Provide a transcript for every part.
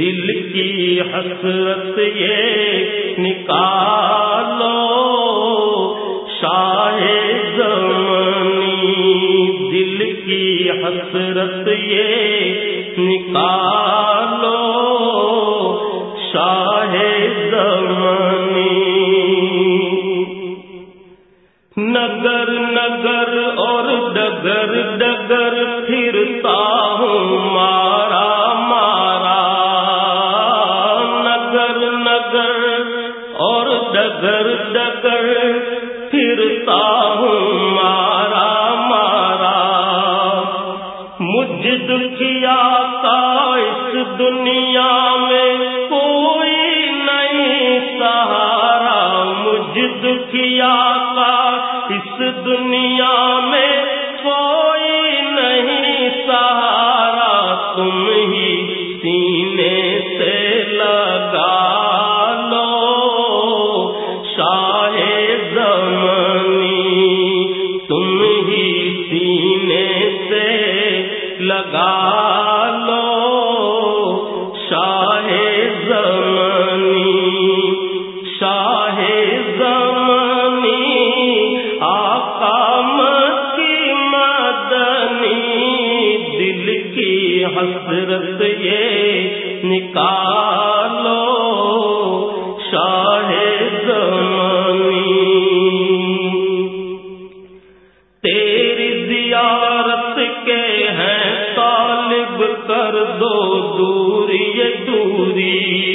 دل کی حسرت یہ نکالو، شاہ زمانی دل کی حسرت یہ نکالو، شاہ زمانی نگر نگر اور ڈگر ڈگر پھرتا ہوں مارا ڈگر ڈگر پھرتا ہوں مارا۔ مارا مجھ دکھیا کا اس دنیا میں کوئی نہیں، سہارا۔ مجھ دکھیا کا اس دنیا میں کوئی لگا لو شاہ زمنی شاہ زمنی، آقا مکی مدنی، دل کی حسرت یہ نکالو شاہ زمانی تیری زیارت کے ہیں کر دو دوری دوری۔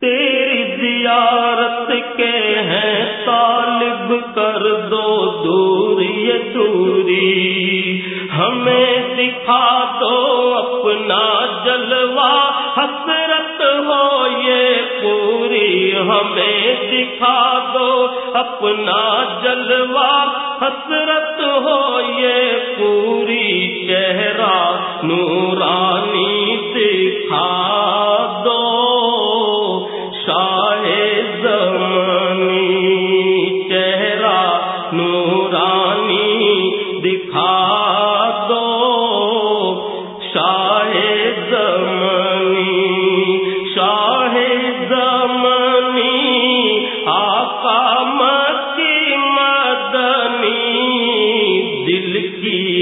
تیری زیارت کے ہیں طالب کر دو دوری دوری۔ ہمیں دکھا دو اپنا جلوہ، حسرت ہو یہ پوری۔ ہمیں دکھا دو اپنا جلوہ۔ حسرت ہو یہ پوری چہرہ نورانی دکھا دو۔ شاہ زمان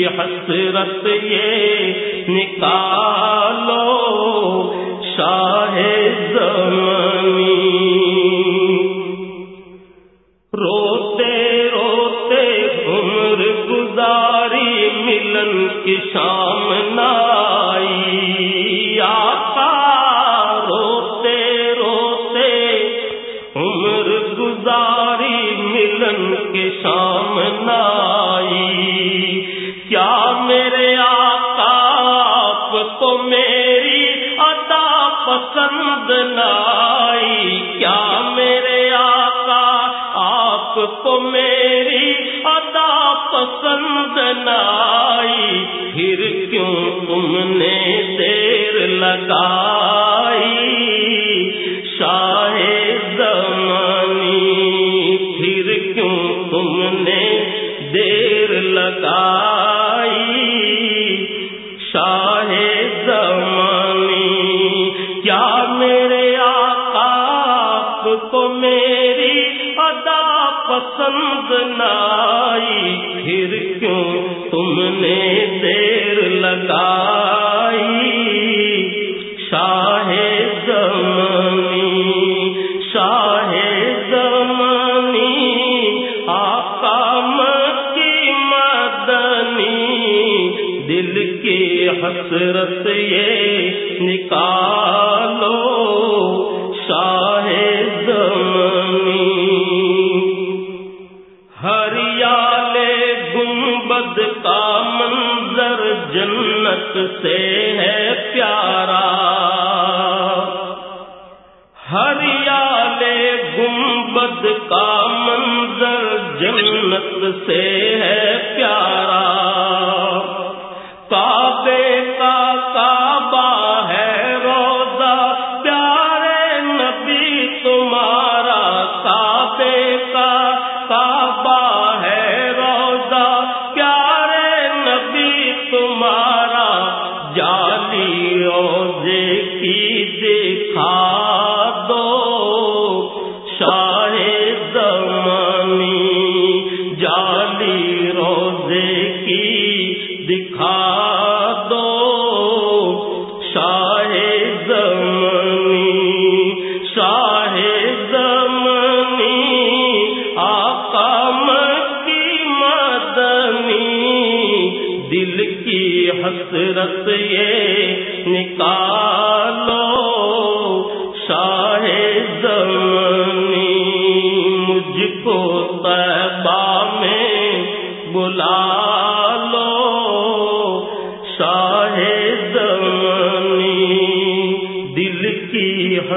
حسرت یہ نکالو شاہ زمانی روتے روتے عمر گزاری ملن کی شام نائی۔ آقا روتے روتے عمر گزاری ملن کی شام نائی۔ پسند نائی، کیا میرے آقا آپ کو میری عطا پسند نائی؟ پھر کیوں تم نے دیر لگائی؟ شاہ زمانی، پھر کیوں تم نے کیا میرے آقا، آپ کو میری ادا پسند نہ پھر کیوں تم نے دیر لگا دل کی حسرت یہ نکالو شاہد ہریال گنبد کا منظر جنت سے ہے پیارا۔ ہریالے گنبد کا منظر جنت سے ہے پیارا۔ کعبے کا کعبہ ہے روزہ۔ پیارے نبی، تمہارا کعبے کا کعبہ ہے روزہ۔ پیارے نبی، تمہارا جالی روزے کی دکھا شاہ زمانی شاہ زمانی آقا کی مدنی۔ دل کی حسرت یہ نکالو شاہ زمانی مجھ کو طیبہ میں بلا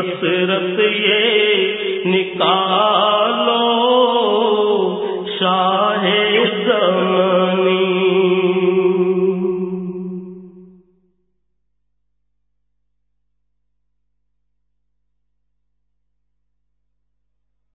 حسرت یہ نکالو